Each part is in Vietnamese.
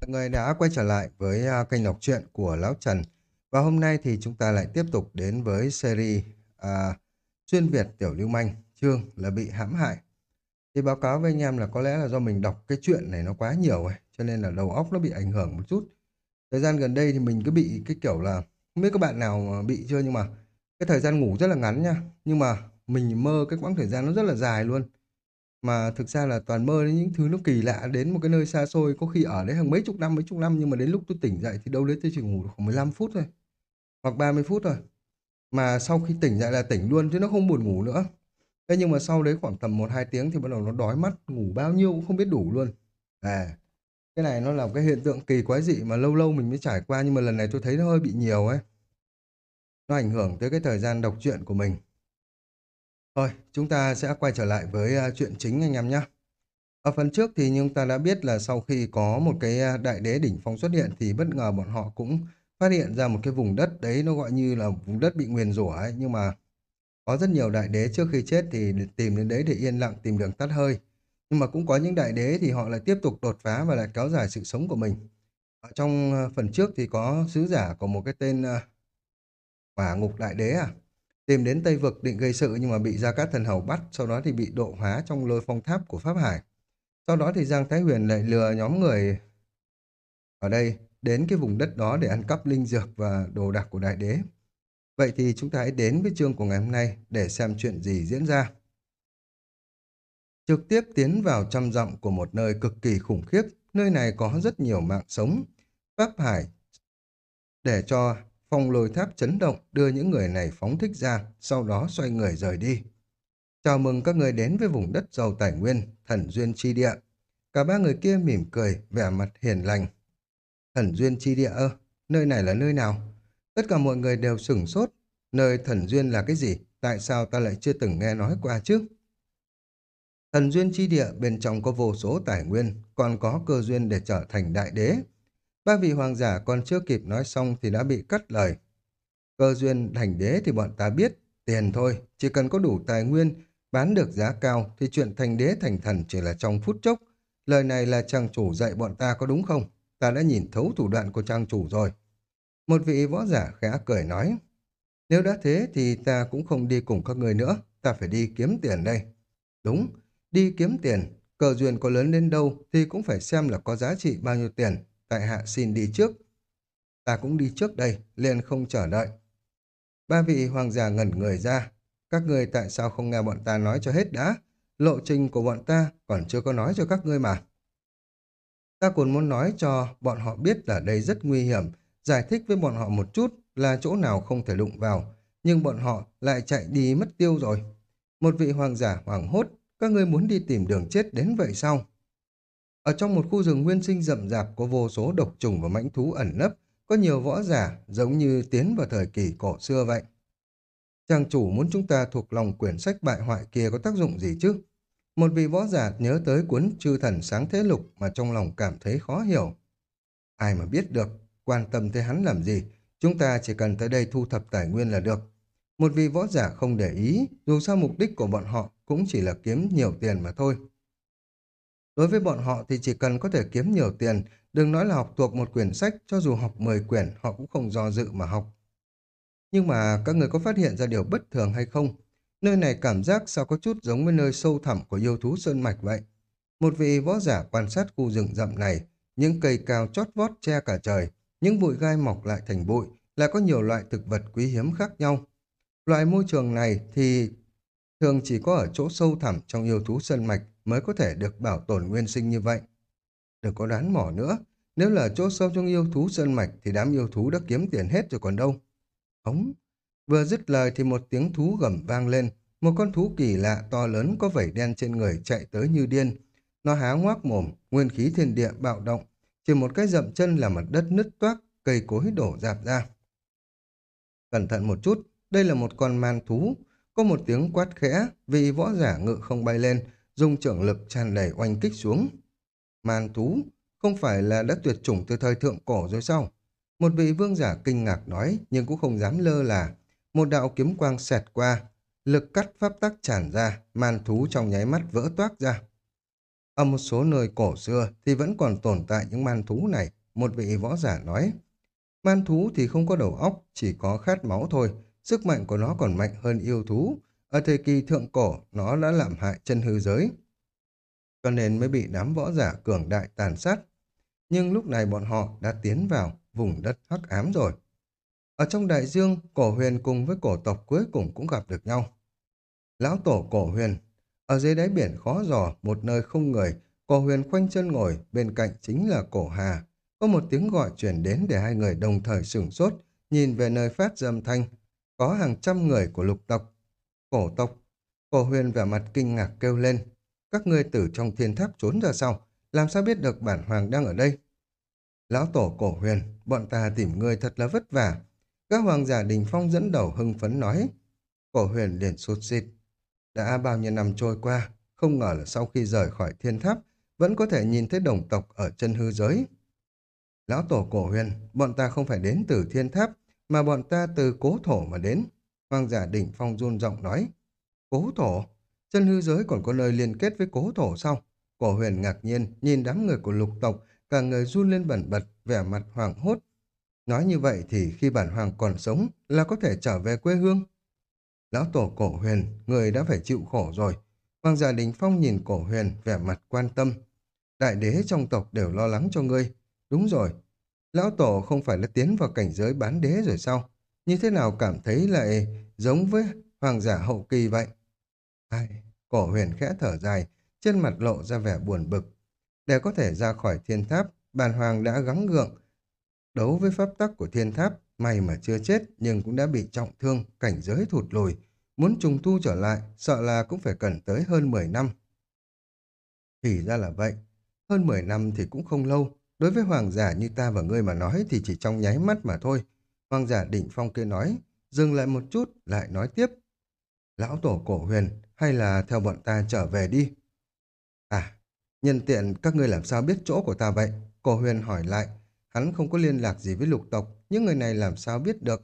Mọi người đã quay trở lại với à, kênh đọc truyện của Lão Trần. Và hôm nay thì chúng ta lại tiếp tục đến với series à, Xuyên Việt Tiểu Lưu Manh chương là bị hãm hại. Thì báo cáo với anh em là có lẽ là do mình đọc cái chuyện này nó quá nhiều rồi, cho nên là đầu óc nó bị ảnh hưởng một chút. Thời gian gần đây thì mình cứ bị cái kiểu là không biết các bạn nào bị chưa nhưng mà cái thời gian ngủ rất là ngắn nha. Nhưng mà mình mơ cái quãng thời gian nó rất là dài luôn mà thực ra là toàn mơ đến những thứ nó kỳ lạ, đến một cái nơi xa xôi, có khi ở đấy hàng mấy chục năm, mấy chục năm, nhưng mà đến lúc tôi tỉnh dậy thì đâu đấy tôi chỉ ngủ được khoảng 15 phút thôi, hoặc 30 phút thôi. Mà sau khi tỉnh dậy là tỉnh luôn chứ nó không buồn ngủ nữa. Thế nhưng mà sau đấy khoảng tầm một hai tiếng thì bắt đầu nó đói mắt, ngủ bao nhiêu cũng không biết đủ luôn. À cái này nó là một cái hiện tượng kỳ quái dị mà lâu lâu mình mới trải qua, nhưng mà lần này tôi thấy nó hơi bị nhiều ấy. Nó ảnh hưởng tới cái thời gian đọc truyện của mình. Thôi, chúng ta sẽ quay trở lại với à, chuyện chính anh em nhé. Ở phần trước thì chúng ta đã biết là sau khi có một cái à, đại đế đỉnh phong xuất hiện thì bất ngờ bọn họ cũng phát hiện ra một cái vùng đất đấy nó gọi như là vùng đất bị nguyền rủa ấy. Nhưng mà có rất nhiều đại đế trước khi chết thì tìm đến đấy để yên lặng tìm đường tắt hơi. Nhưng mà cũng có những đại đế thì họ lại tiếp tục đột phá và lại kéo dài sự sống của mình. Ở trong à, phần trước thì có sứ giả của một cái tên quả ngục đại đế à tìm đến Tây Vực định gây sự nhưng mà bị Gia Cát Thần Hầu bắt, sau đó thì bị độ hóa trong lôi phong tháp của Pháp Hải. Sau đó thì Giang Thái Huyền lại lừa nhóm người ở đây đến cái vùng đất đó để ăn cắp linh dược và đồ đạc của đại đế. Vậy thì chúng ta hãy đến với chương của ngày hôm nay để xem chuyện gì diễn ra. Trực tiếp tiến vào trăm dặm của một nơi cực kỳ khủng khiếp, nơi này có rất nhiều mạng sống. Pháp Hải để cho Phong lôi tháp chấn động đưa những người này phóng thích ra, sau đó xoay người rời đi. Chào mừng các người đến với vùng đất giàu tài nguyên, thần duyên chi địa. Cả ba người kia mỉm cười, vẻ mặt hiền lành. Thần duyên chi địa ơ, nơi này là nơi nào? Tất cả mọi người đều sửng sốt. Nơi thần duyên là cái gì? Tại sao ta lại chưa từng nghe nói qua chứ? Thần duyên chi địa bên trong có vô số tài nguyên, còn có cơ duyên để trở thành đại đế. Ba vị hoàng giả còn chưa kịp nói xong thì đã bị cắt lời. Cơ duyên thành đế thì bọn ta biết, tiền thôi, chỉ cần có đủ tài nguyên, bán được giá cao thì chuyện thành đế thành thần chỉ là trong phút chốc. Lời này là trang chủ dạy bọn ta có đúng không? Ta đã nhìn thấu thủ đoạn của trang chủ rồi. Một vị võ giả khẽ cười nói, nếu đã thế thì ta cũng không đi cùng các người nữa, ta phải đi kiếm tiền đây. Đúng, đi kiếm tiền, cờ duyên có lớn đến đâu thì cũng phải xem là có giá trị bao nhiêu tiền tại hạ xin đi trước. Ta cũng đi trước đây, liền không chờ đợi. Ba vị hoàng giả ngẩn người ra. Các người tại sao không nghe bọn ta nói cho hết đã? Lộ trình của bọn ta còn chưa có nói cho các ngươi mà. Ta còn muốn nói cho bọn họ biết là đây rất nguy hiểm, giải thích với bọn họ một chút là chỗ nào không thể đụng vào, nhưng bọn họ lại chạy đi mất tiêu rồi. Một vị hoàng giả hoảng hốt, các ngươi muốn đi tìm đường chết đến vậy sao? Ở trong một khu rừng nguyên sinh rậm rạp có vô số độc trùng và mãnh thú ẩn nấp, có nhiều võ giả giống như tiến vào thời kỳ cổ xưa vậy. Chàng chủ muốn chúng ta thuộc lòng quyển sách bại hoại kia có tác dụng gì chứ? Một vị võ giả nhớ tới cuốn chư thần sáng thế lục mà trong lòng cảm thấy khó hiểu. Ai mà biết được, quan tâm tới hắn làm gì, chúng ta chỉ cần tới đây thu thập tài nguyên là được. Một vị võ giả không để ý, dù sao mục đích của bọn họ cũng chỉ là kiếm nhiều tiền mà thôi. Đối với bọn họ thì chỉ cần có thể kiếm nhiều tiền, đừng nói là học thuộc một quyển sách, cho dù học 10 quyển họ cũng không do dự mà học. Nhưng mà các người có phát hiện ra điều bất thường hay không? Nơi này cảm giác sao có chút giống với nơi sâu thẳm của yêu thú sơn mạch vậy? Một vị võ giả quan sát khu rừng rậm này, những cây cao chót vót che cả trời, những bụi gai mọc lại thành bụi, lại có nhiều loại thực vật quý hiếm khác nhau. Loại môi trường này thì thường chỉ có ở chỗ sâu thẳm trong yêu thú sơn mạch mới có thể được bảo tồn nguyên sinh như vậy. Đừng có đoán mỏ nữa, nếu là chỗ sâu trong yêu thú sơn mạch thì đám yêu thú đã kiếm tiền hết rồi còn đâu. Ống! Vừa dứt lời thì một tiếng thú gầm vang lên, một con thú kỳ lạ to lớn có vảy đen trên người chạy tới như điên. Nó há ngoác mồm, nguyên khí thiên địa bạo động, chỉ một cái dậm chân là mặt đất nứt toác, cây cối đổ dạp ra. Cẩn thận một chút, đây là một con man thú, có một tiếng quát khẽ, vì võ giả ngự không bay lên, dùng trưởng lực tràn đầy oanh kích xuống. Man thú, không phải là đã tuyệt chủng từ thời thượng cổ rồi sao? Một vị vương giả kinh ngạc nói, nhưng cũng không dám lơ là. Một đạo kiếm quang xẹt qua, lực cắt pháp tắc tràn ra, man thú trong nháy mắt vỡ toác ra. Ở một số nơi cổ xưa thì vẫn còn tồn tại những man thú này, một vị võ giả nói. Man thú thì không có đầu óc, chỉ có khát máu thôi, sức mạnh của nó còn mạnh hơn yêu thú. Ở thời kỳ thượng cổ, nó đã làm hại chân hư giới. Cho nên mới bị đám võ giả cường đại tàn sát. Nhưng lúc này bọn họ đã tiến vào vùng đất hắc ám rồi. Ở trong đại dương, cổ huyền cùng với cổ tộc cuối cùng cũng gặp được nhau. Lão tổ cổ huyền, ở dưới đáy biển khó dò, một nơi không người, cổ huyền khoanh chân ngồi, bên cạnh chính là cổ hà. Có một tiếng gọi chuyển đến để hai người đồng thời sửng sốt, nhìn về nơi phát dâm thanh. Có hàng trăm người của lục tộc, cổ tộc. Cổ huyền vẻ mặt kinh ngạc kêu lên. Các ngươi từ trong thiên tháp trốn ra sau, làm sao biết được bản hoàng đang ở đây? Lão tổ cổ huyền, bọn ta tìm ngươi thật là vất vả. Các hoàng giả đình phong dẫn đầu hưng phấn nói. Cổ huyền liền sụt xịt. Đã bao nhiêu năm trôi qua, không ngờ là sau khi rời khỏi thiên tháp, vẫn có thể nhìn thấy đồng tộc ở chân hư giới. Lão tổ cổ huyền, bọn ta không phải đến từ thiên tháp, mà bọn ta từ cố thổ mà đến. Hoàng giả đỉnh phong run giọng nói. Cố thổ? Chân hư giới còn có nơi liên kết với cố thổ sao? Cổ huyền ngạc nhiên, nhìn đám người của lục tộc, cả người run lên bẩn bật, vẻ mặt hoảng hốt. Nói như vậy thì khi bản hoàng còn sống là có thể trở về quê hương. Lão tổ cổ huyền, người đã phải chịu khổ rồi. Hoàng gia đình phong nhìn cổ huyền, vẻ mặt quan tâm. Đại đế trong tộc đều lo lắng cho ngươi. Đúng rồi, lão tổ không phải là tiến vào cảnh giới bán đế rồi sao? Như thế nào cảm thấy lại giống với hoàng giả hậu kỳ vậy? Ai, cổ huyền khẽ thở dài, trên mặt lộ ra vẻ buồn bực. Để có thể ra khỏi thiên tháp, bàn hoàng đã gắng gượng. Đấu với pháp tắc của thiên tháp, may mà chưa chết nhưng cũng đã bị trọng thương, cảnh giới thụt lùi. Muốn trùng tu trở lại, sợ là cũng phải cần tới hơn 10 năm. Thì ra là vậy. Hơn 10 năm thì cũng không lâu. Đối với hoàng giả như ta và ngươi mà nói thì chỉ trong nháy mắt mà thôi. Hoàng giả định phong kia nói, dừng lại một chút, lại nói tiếp. Lão tổ cổ huyền, hay là theo bọn ta trở về đi? À, nhân tiện các ngươi làm sao biết chỗ của ta vậy? Cổ huyền hỏi lại, hắn không có liên lạc gì với lục tộc, những người này làm sao biết được?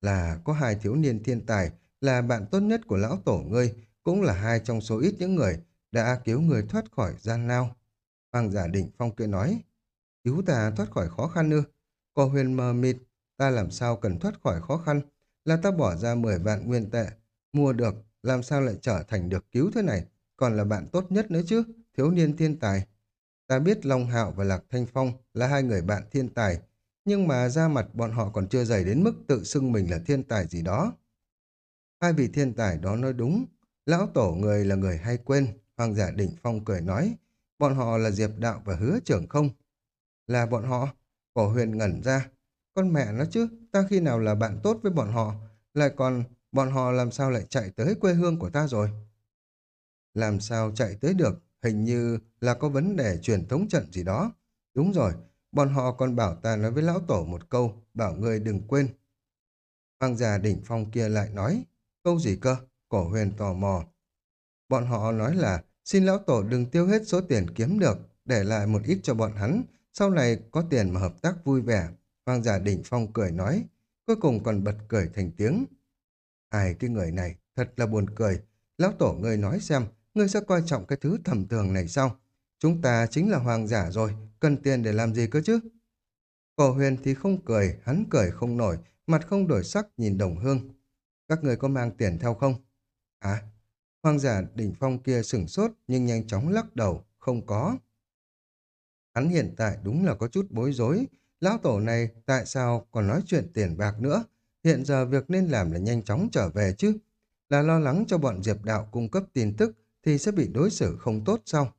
Là có hai thiếu niên thiên tài, là bạn tốt nhất của lão tổ ngươi, cũng là hai trong số ít những người đã cứu người thoát khỏi gian lao. Hoàng giả định phong kia nói, cứu ta thoát khỏi khó khăn ư? Cô huyền mờ mịt, ta làm sao cần thoát khỏi khó khăn? Là ta bỏ ra 10 vạn nguyên tệ, mua được, làm sao lại trở thành được cứu thế này? Còn là bạn tốt nhất nữa chứ, thiếu niên thiên tài. Ta biết Long Hạo và Lạc Thanh Phong là hai người bạn thiên tài, nhưng mà ra mặt bọn họ còn chưa dày đến mức tự xưng mình là thiên tài gì đó. Hai vị thiên tài đó nói đúng, lão tổ người là người hay quên, hoàng giả đỉnh phong cười nói, bọn họ là Diệp Đạo và Hứa Trưởng không? Là bọn họ, cổ huyền ngẩn ra, con mẹ nó chứ, ta khi nào là bạn tốt với bọn họ, lại còn bọn họ làm sao lại chạy tới quê hương của ta rồi? Làm sao chạy tới được, hình như là có vấn đề truyền thống trận gì đó. Đúng rồi, bọn họ còn bảo ta nói với lão tổ một câu, bảo người đừng quên. Hoàng già đỉnh phong kia lại nói, câu gì cơ? Cổ huyền tò mò. Bọn họ nói là, xin lão tổ đừng tiêu hết số tiền kiếm được, để lại một ít cho bọn hắn, sau này có tiền mà hợp tác vui vẻ. Hoàng giả đỉnh phong cười nói, cuối cùng còn bật cười thành tiếng. Ai cái người này, thật là buồn cười. Lão tổ người nói xem, ngươi sẽ coi trọng cái thứ thầm thường này sao? Chúng ta chính là hoàng giả rồi, cần tiền để làm gì cơ chứ? Cổ huyền thì không cười, hắn cười không nổi, mặt không đổi sắc nhìn đồng hương. Các người có mang tiền theo không? À, hoàng giả đỉnh phong kia sửng sốt nhưng nhanh chóng lắc đầu, không có. Hắn hiện tại đúng là có chút bối rối. Lão tổ này tại sao còn nói chuyện tiền bạc nữa? Hiện giờ việc nên làm là nhanh chóng trở về chứ. Là lo lắng cho bọn Diệp Đạo cung cấp tin tức thì sẽ bị đối xử không tốt sao?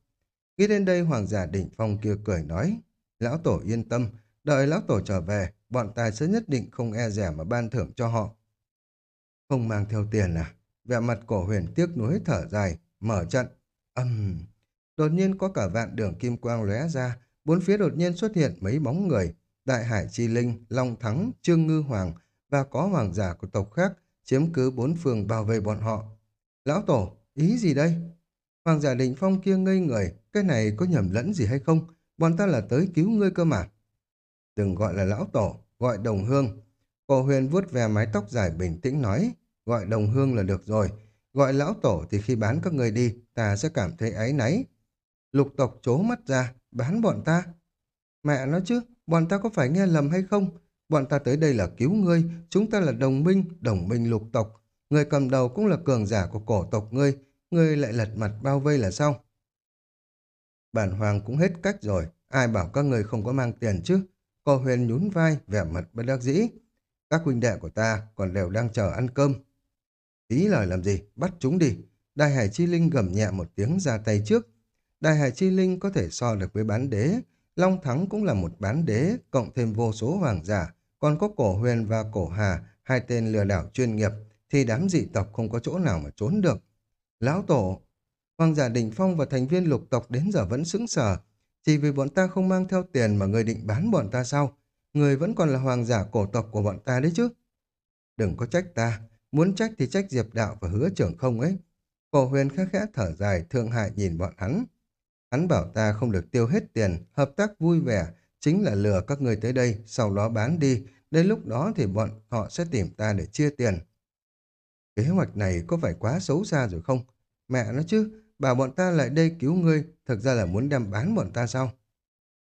Nghĩ đến đây hoàng giả đỉnh phong kia cười nói. Lão tổ yên tâm, đợi lão tổ trở về, bọn tài sẽ nhất định không e rẻ mà ban thưởng cho họ. Không mang theo tiền à? Vẻ mặt cổ huyền tiếc nuối thở dài, mở trận. Âm... Uhm. Đột nhiên có cả vạn đường kim quang lóe ra, bốn phía đột nhiên xuất hiện mấy bóng người. Đại Hải Chi Linh, Long Thắng, Trương Ngư Hoàng và có hoàng giả của tộc khác chiếm cứ bốn phường bảo vệ bọn họ. Lão Tổ, ý gì đây? Hoàng giả định phong kia ngây người, cái này có nhầm lẫn gì hay không? Bọn ta là tới cứu ngươi cơ mà. Đừng gọi là lão tổ, gọi đồng hương. Cổ huyền vuốt về mái tóc dài bình tĩnh nói, gọi đồng hương là được rồi. Gọi lão tổ thì khi bán các người đi, ta sẽ cảm thấy áy náy. Lục tộc chố mắt ra, bán bọn ta. Mẹ nó chứ, bọn ta có phải nghe lầm hay không? Bọn ta tới đây là cứu ngươi, chúng ta là đồng minh, đồng minh lục tộc. Người cầm đầu cũng là cường giả của cổ tộc ngươi, ngươi lại lật mặt bao vây là sao? Bản hoàng cũng hết cách rồi, ai bảo các người không có mang tiền chứ? Cô huyền nhún vai, vẻ mặt bất đắc dĩ. Các huynh đệ của ta còn đều đang chờ ăn cơm. Ý lời làm gì, bắt chúng đi. Đại Hải Chi Linh gầm nhẹ một tiếng ra tay trước. Đại Hải Chi Linh có thể so được với bán đế. Long Thắng cũng là một bán đế, cộng thêm vô số hoàng giả. Còn có cổ huyền và cổ hà, hai tên lừa đảo chuyên nghiệp, thì đám dị tộc không có chỗ nào mà trốn được. Lão Tổ, Hoàng giả Đình Phong và thành viên lục tộc đến giờ vẫn sững sờ. Chỉ vì bọn ta không mang theo tiền mà người định bán bọn ta sao? Người vẫn còn là hoàng giả cổ tộc của bọn ta đấy chứ. Đừng có trách ta, muốn trách thì trách Diệp Đạo và hứa trưởng không ấy. Cổ huyền khẽ khẽ thở dài, thương hại nhìn bọn hắn. Hắn bảo ta không được tiêu hết tiền, hợp tác vui vẻ, chính là lừa các người tới đây, sau đó bán đi, đến lúc đó thì bọn họ sẽ tìm ta để chia tiền. Kế hoạch này có phải quá xấu xa rồi không? Mẹ nó chứ, bảo bọn ta lại đây cứu ngươi, thực ra là muốn đem bán bọn ta sao?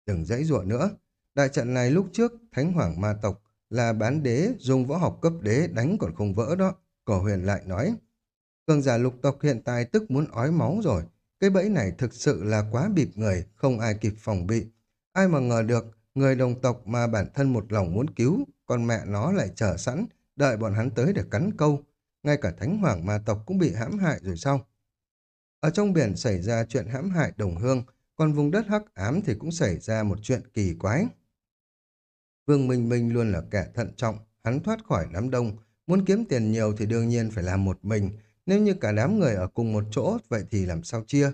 Đừng dãy dụa nữa. Đại trận này lúc trước, Thánh Hoàng Ma Tộc là bán đế dùng võ học cấp đế đánh còn không vỡ đó. Cổ huyền lại nói. Cường giả lục tộc hiện tại tức muốn ói máu rồi. Cái bẫy này thực sự là quá bịp người, không ai kịp phòng bị. Ai mà ngờ được, người đồng tộc mà bản thân một lòng muốn cứu, con mẹ nó lại chờ sẵn, đợi bọn hắn tới để cắn câu. Ngay cả thánh hoàng ma tộc cũng bị hãm hại rồi sao? Ở trong biển xảy ra chuyện hãm hại đồng hương, còn vùng đất hắc ám thì cũng xảy ra một chuyện kỳ quái. Vương Minh Minh luôn là kẻ thận trọng, hắn thoát khỏi đám đông, muốn kiếm tiền nhiều thì đương nhiên phải làm một mình, nếu như cả đám người ở cùng một chỗ, vậy thì làm sao chia?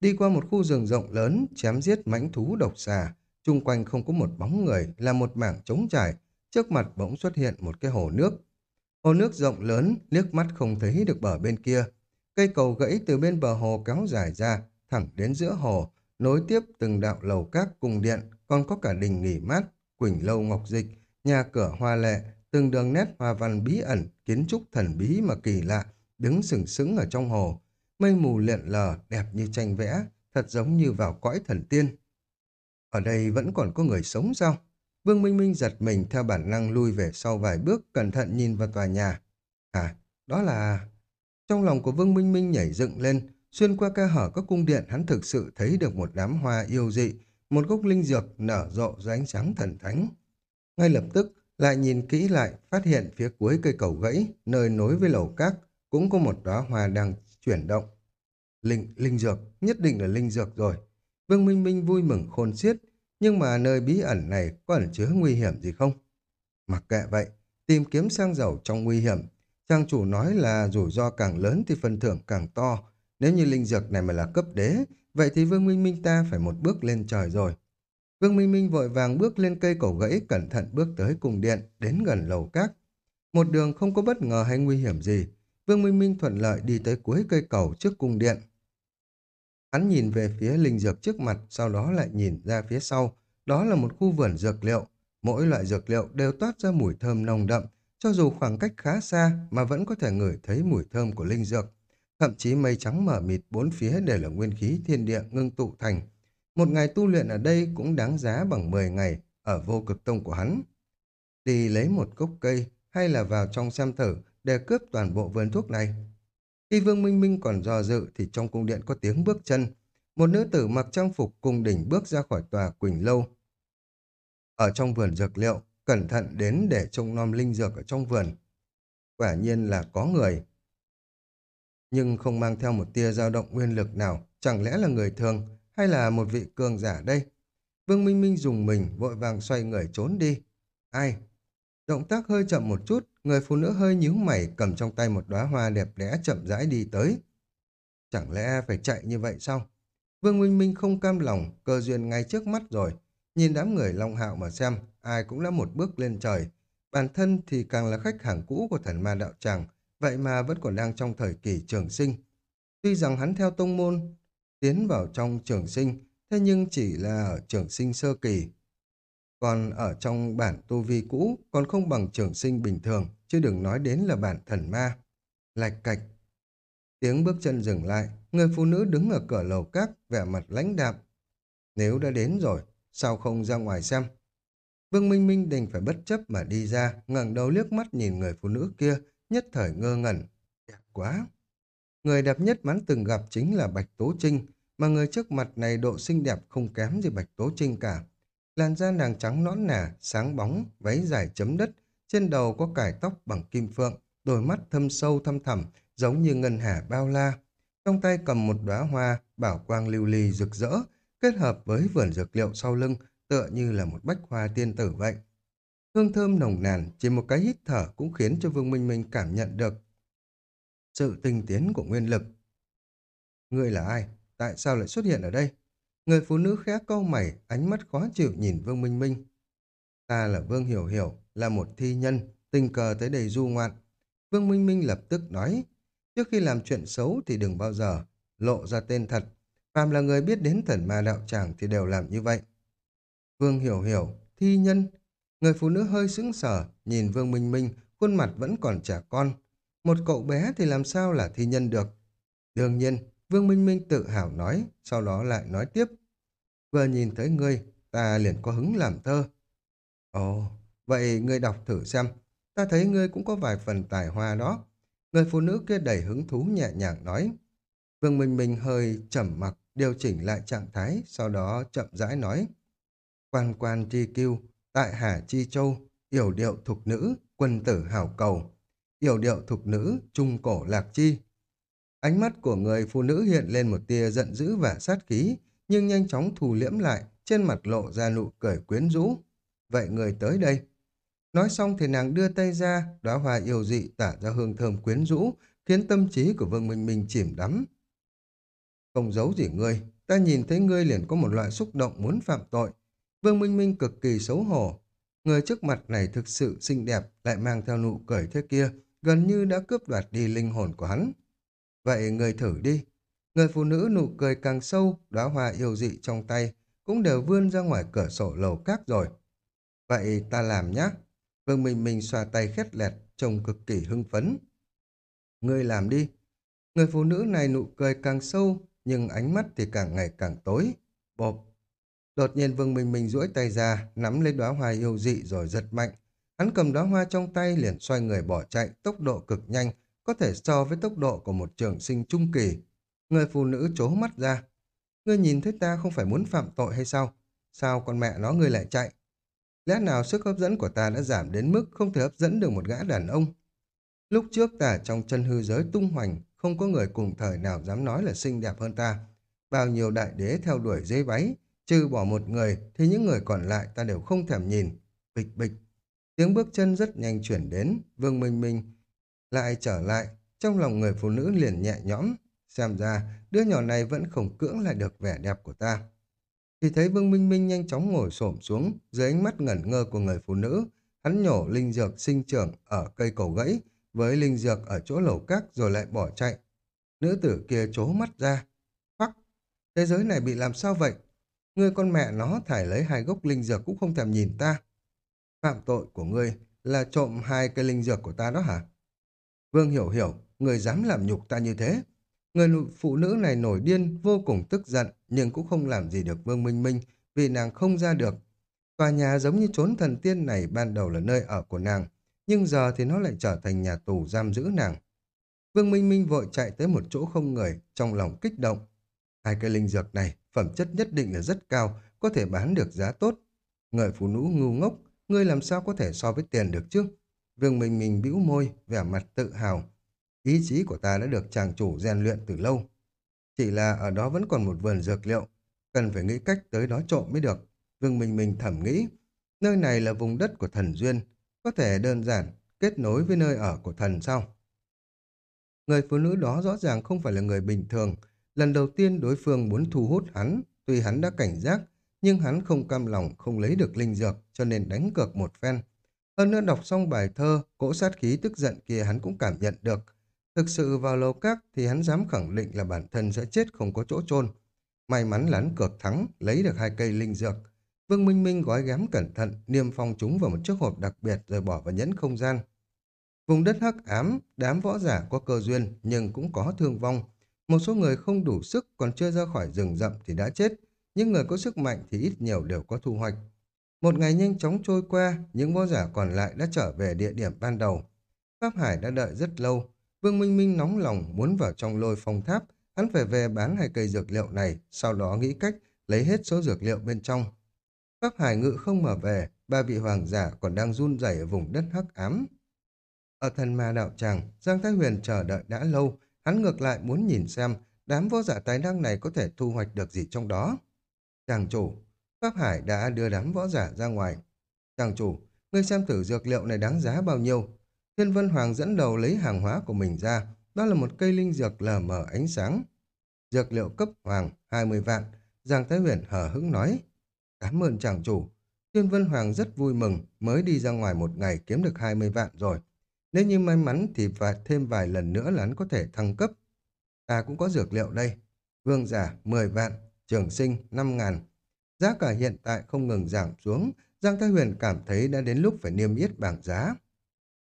Đi qua một khu rừng rộng lớn, chém giết mãnh thú độc xà, chung quanh không có một bóng người, là một mảng trống trải, trước mặt bỗng xuất hiện một cái hồ nước. Hồ nước rộng lớn, liếc mắt không thấy được bờ bên kia. Cây cầu gãy từ bên bờ hồ kéo dài ra, thẳng đến giữa hồ, nối tiếp từng đạo lầu các cùng điện, còn có cả đình nghỉ mát, quỳnh lâu ngọc dịch, nhà cửa hoa lệ, từng đường nét hoa văn bí ẩn, kiến trúc thần bí mà kỳ lạ, đứng sừng sững ở trong hồ. Mây mù lượn lờ, đẹp như tranh vẽ, thật giống như vào cõi thần tiên. Ở đây vẫn còn có người sống sao? Vương Minh Minh giật mình theo bản năng lui về sau vài bước, cẩn thận nhìn vào tòa nhà. À, đó là... Trong lòng của Vương Minh Minh nhảy dựng lên, xuyên qua khe hở các cung điện hắn thực sự thấy được một đám hoa yêu dị, một gốc linh dược nở rộ dưới ánh sáng thần thánh. Ngay lập tức, lại nhìn kỹ lại, phát hiện phía cuối cây cầu gãy, nơi nối với lầu các, cũng có một đóa hoa đang chuyển động. Linh, linh dược, nhất định là linh dược rồi. Vương Minh Minh vui mừng khôn xiết, nhưng mà nơi bí ẩn này có ẩn chứa nguy hiểm gì không? Mặc kệ vậy, tìm kiếm sang dầu trong nguy hiểm. Trang chủ nói là rủi ro càng lớn thì phần thưởng càng to. Nếu như linh dược này mà là cấp đế, vậy thì Vương Minh Minh ta phải một bước lên trời rồi. Vương Minh Minh vội vàng bước lên cây cổ gãy cẩn thận bước tới cung điện, đến gần lầu các. Một đường không có bất ngờ hay nguy hiểm gì, Vương Minh Minh thuận lợi đi tới cuối cây cầu trước cung điện. Hắn nhìn về phía linh dược trước mặt, sau đó lại nhìn ra phía sau. Đó là một khu vườn dược liệu. Mỗi loại dược liệu đều toát ra mùi thơm nồng đậm, cho dù khoảng cách khá xa mà vẫn có thể ngửi thấy mùi thơm của linh dược. Thậm chí mây trắng mở mịt bốn phía đều là nguyên khí thiên địa ngưng tụ thành. Một ngày tu luyện ở đây cũng đáng giá bằng 10 ngày ở vô cực tông của hắn. Đi lấy một gốc cây hay là vào trong xem thử để cướp toàn bộ vườn thuốc này. Khi Vương Minh Minh còn do dự thì trong cung điện có tiếng bước chân. Một nữ tử mặc trang phục cung đỉnh bước ra khỏi tòa Quỳnh Lâu. Ở trong vườn dược liệu, cẩn thận đến để trông nom linh dược ở trong vườn. Quả nhiên là có người. Nhưng không mang theo một tia dao động nguyên lực nào, chẳng lẽ là người thường hay là một vị cường giả đây? Vương Minh Minh dùng mình vội vàng xoay người trốn đi. Ai? Động tác hơi chậm một chút, người phụ nữ hơi nhíu mày cầm trong tay một đóa hoa đẹp đẽ chậm rãi đi tới. Chẳng lẽ phải chạy như vậy sao? Vương Minh Minh không cam lòng, cơ duyên ngay trước mắt rồi. Nhìn đám người Long Hạo mà xem, ai cũng đã một bước lên trời. Bản thân thì càng là khách hàng cũ của thần ma đạo tràng, vậy mà vẫn còn đang trong thời kỳ trường sinh. Tuy rằng hắn theo tông môn, tiến vào trong trường sinh, thế nhưng chỉ là ở trường sinh sơ kỳ, còn ở trong bản tu vi cũ còn không bằng trường sinh bình thường, chứ đừng nói đến là bản thần ma. Lạch cạch. Tiếng bước chân dừng lại, người phụ nữ đứng ở cửa lầu các, vẻ mặt lãnh đạm. Nếu đã đến rồi, sao không ra ngoài xem? Vương Minh Minh đành phải bất chấp mà đi ra, ngẩng đầu liếc mắt nhìn người phụ nữ kia, nhất thời ngơ ngẩn. Đẹp quá! Người đẹp nhất mắn từng gặp chính là Bạch Tố Trinh, mà người trước mặt này độ xinh đẹp không kém gì Bạch Tố Trinh cả. Làn da nàng trắng nõn nà, sáng bóng, váy dài chấm đất, trên đầu có cải tóc bằng kim phượng, đôi mắt thâm sâu thâm thẳm, giống như ngân hà bao la. Trong tay cầm một đóa hoa, bảo quang lưu ly rực rỡ, kết hợp với vườn dược liệu sau lưng, tựa như là một bách hoa tiên tử vậy. Hương thơm nồng nàn, chỉ một cái hít thở cũng khiến cho Vương Minh Minh cảm nhận được sự tinh tiến của nguyên lực. Ngươi là ai? Tại sao lại xuất hiện ở đây? Người phụ nữ khẽ câu mày, ánh mắt khó chịu nhìn Vương Minh Minh. Ta là Vương Hiểu Hiểu, là một thi nhân, tình cờ tới đây du ngoạn. Vương Minh Minh lập tức nói, trước khi làm chuyện xấu thì đừng bao giờ lộ ra tên thật. Phàm là người biết đến thần ma đạo tràng thì đều làm như vậy. Vương Hiểu Hiểu, thi nhân. Người phụ nữ hơi sững sờ, nhìn Vương Minh Minh, khuôn mặt vẫn còn trẻ con. Một cậu bé thì làm sao là thi nhân được? Đương nhiên, Vương Minh Minh tự hào nói, sau đó lại nói tiếp. Vừa nhìn thấy ngươi, ta liền có hứng làm thơ. Ồ, vậy ngươi đọc thử xem, ta thấy ngươi cũng có vài phần tài hoa đó. Người phụ nữ kia đầy hứng thú nhẹ nhàng nói. Vương Minh Minh hơi trầm mặc, điều chỉnh lại trạng thái, sau đó chậm rãi nói. Quan quan tri kiêu, tại Hà Chi Châu, yểu điệu thục nữ, quân tử hảo cầu. Yểu điệu thục nữ, trung cổ lạc chi. Ánh mắt của người phụ nữ hiện lên một tia giận dữ và sát khí, nhưng nhanh chóng thù liễm lại, trên mặt lộ ra nụ cười quyến rũ. Vậy người tới đây. Nói xong thì nàng đưa tay ra, đóa hoa yêu dị tả ra hương thơm quyến rũ, khiến tâm trí của Vương Minh Minh chìm đắm. Không giấu gì ngươi, ta nhìn thấy ngươi liền có một loại xúc động muốn phạm tội. Vương Minh Minh cực kỳ xấu hổ. Người trước mặt này thực sự xinh đẹp, lại mang theo nụ cười thế kia, gần như đã cướp đoạt đi linh hồn của hắn. Vậy người thử đi. Người phụ nữ nụ cười càng sâu, đóa hoa yêu dị trong tay, cũng đều vươn ra ngoài cửa sổ lầu các rồi. Vậy ta làm nhá. Vương Minh Minh xoa tay khét lẹt, trông cực kỳ hưng phấn. Ngươi làm đi. Người phụ nữ này nụ cười càng sâu, nhưng ánh mắt thì càng ngày càng tối. Bộp. Đột nhiên Vương Minh Minh duỗi tay ra, nắm lấy đóa hoa yêu dị rồi giật mạnh. Hắn cầm đóa hoa trong tay liền xoay người bỏ chạy, tốc độ cực nhanh, có thể so với tốc độ của một trường sinh trung kỳ. Người phụ nữ chố mắt ra. Ngươi nhìn thấy ta không phải muốn phạm tội hay sao? Sao con mẹ nó ngươi lại chạy? Lẽ nào sức hấp dẫn của ta đã giảm đến mức không thể hấp dẫn được một gã đàn ông? Lúc trước ta trong chân hư giới tung hoành, không có người cùng thời nào dám nói là xinh đẹp hơn ta. Bao nhiêu đại đế theo đuổi dây váy, trừ bỏ một người thì những người còn lại ta đều không thèm nhìn. Bịch bịch. Tiếng bước chân rất nhanh chuyển đến, Vương Minh Minh lại trở lại, trong lòng người phụ nữ liền nhẹ nhõm, xem ra đứa nhỏ này vẫn không cưỡng lại được vẻ đẹp của ta. Thì thấy Vương Minh Minh nhanh chóng ngồi xổm xuống, dưới ánh mắt ngẩn ngơ của người phụ nữ, hắn nhổ linh dược sinh trưởng ở cây cầu gãy, với linh dược ở chỗ lầu cát rồi lại bỏ chạy. Nữ tử kia chố mắt ra. phắc thế giới này bị làm sao vậy? Ngươi con mẹ nó thải lấy hai gốc linh dược cũng không thèm nhìn ta. Phạm tội của ngươi là trộm hai cây linh dược của ta đó hả? Vương hiểu hiểu, người dám làm nhục ta như thế. Người phụ nữ này nổi điên, vô cùng tức giận, nhưng cũng không làm gì được Vương Minh Minh, vì nàng không ra được. Tòa nhà giống như trốn thần tiên này ban đầu là nơi ở của nàng, nhưng giờ thì nó lại trở thành nhà tù giam giữ nàng. Vương Minh Minh vội chạy tới một chỗ không người, trong lòng kích động. Hai cây linh dược này, phẩm chất nhất định là rất cao, có thể bán được giá tốt. Người phụ nữ ngu ngốc, ngươi làm sao có thể so với tiền được chứ? Vương Minh Minh bĩu môi, vẻ mặt tự hào. Ý chí của ta đã được chàng chủ rèn luyện từ lâu. Chỉ là ở đó vẫn còn một vườn dược liệu, cần phải nghĩ cách tới đó trộm mới được. Vương Minh Minh thẩm nghĩ, nơi này là vùng đất của thần Duyên, có thể đơn giản kết nối với nơi ở của thần sau. Người phụ nữ đó rõ ràng không phải là người bình thường. Lần đầu tiên đối phương muốn thu hút hắn, tuy hắn đã cảnh giác, nhưng hắn không cam lòng không lấy được linh dược, cho nên đánh cược một phen. Hơn nữa đọc xong bài thơ, cỗ sát khí tức giận kia hắn cũng cảm nhận được. Thực sự vào lầu các thì hắn dám khẳng định là bản thân sẽ chết không có chỗ chôn. May mắn lán cược thắng, lấy được hai cây linh dược. Vương Minh Minh gói ghém cẩn thận, niêm phong chúng vào một chiếc hộp đặc biệt rồi bỏ vào nhẫn không gian. Vùng đất hắc ám, đám võ giả có cơ duyên nhưng cũng có thương vong. Một số người không đủ sức còn chưa ra khỏi rừng rậm thì đã chết, nhưng người có sức mạnh thì ít nhiều đều có thu hoạch. Một ngày nhanh chóng trôi qua, những võ giả còn lại đã trở về địa điểm ban đầu. Pháp Hải đã đợi rất lâu, Vương Minh Minh nóng lòng muốn vào trong lôi phong tháp, hắn phải về bán hai cây dược liệu này, sau đó nghĩ cách lấy hết số dược liệu bên trong. Pháp Hải ngự không mở về, ba vị hoàng giả còn đang run rẩy ở vùng đất hắc ám. Ở thần ma đạo tràng, Giang Thái Huyền chờ đợi đã lâu, hắn ngược lại muốn nhìn xem đám võ giả tài năng này có thể thu hoạch được gì trong đó. Chàng chủ, Pháp Hải đã đưa đám võ giả ra ngoài. Chàng chủ, ngươi xem thử dược liệu này đáng giá bao nhiêu. Thiên Vân Hoàng dẫn đầu lấy hàng hóa của mình ra, đó là một cây linh dược lờ mờ ánh sáng. Dược liệu cấp hoàng, 20 vạn, Giang Thái Huyền hờ hững nói. Cảm ơn chàng chủ. Thiên Vân Hoàng rất vui mừng, mới đi ra ngoài một ngày kiếm được 20 vạn rồi. Nếu như may mắn thì phải thêm vài lần nữa là hắn có thể thăng cấp. Ta cũng có dược liệu đây. Vương giả 10 vạn, trường sinh 5 ngàn. Giá cả hiện tại không ngừng giảm xuống, Giang Thái Huyền cảm thấy đã đến lúc phải niêm yết bảng giá.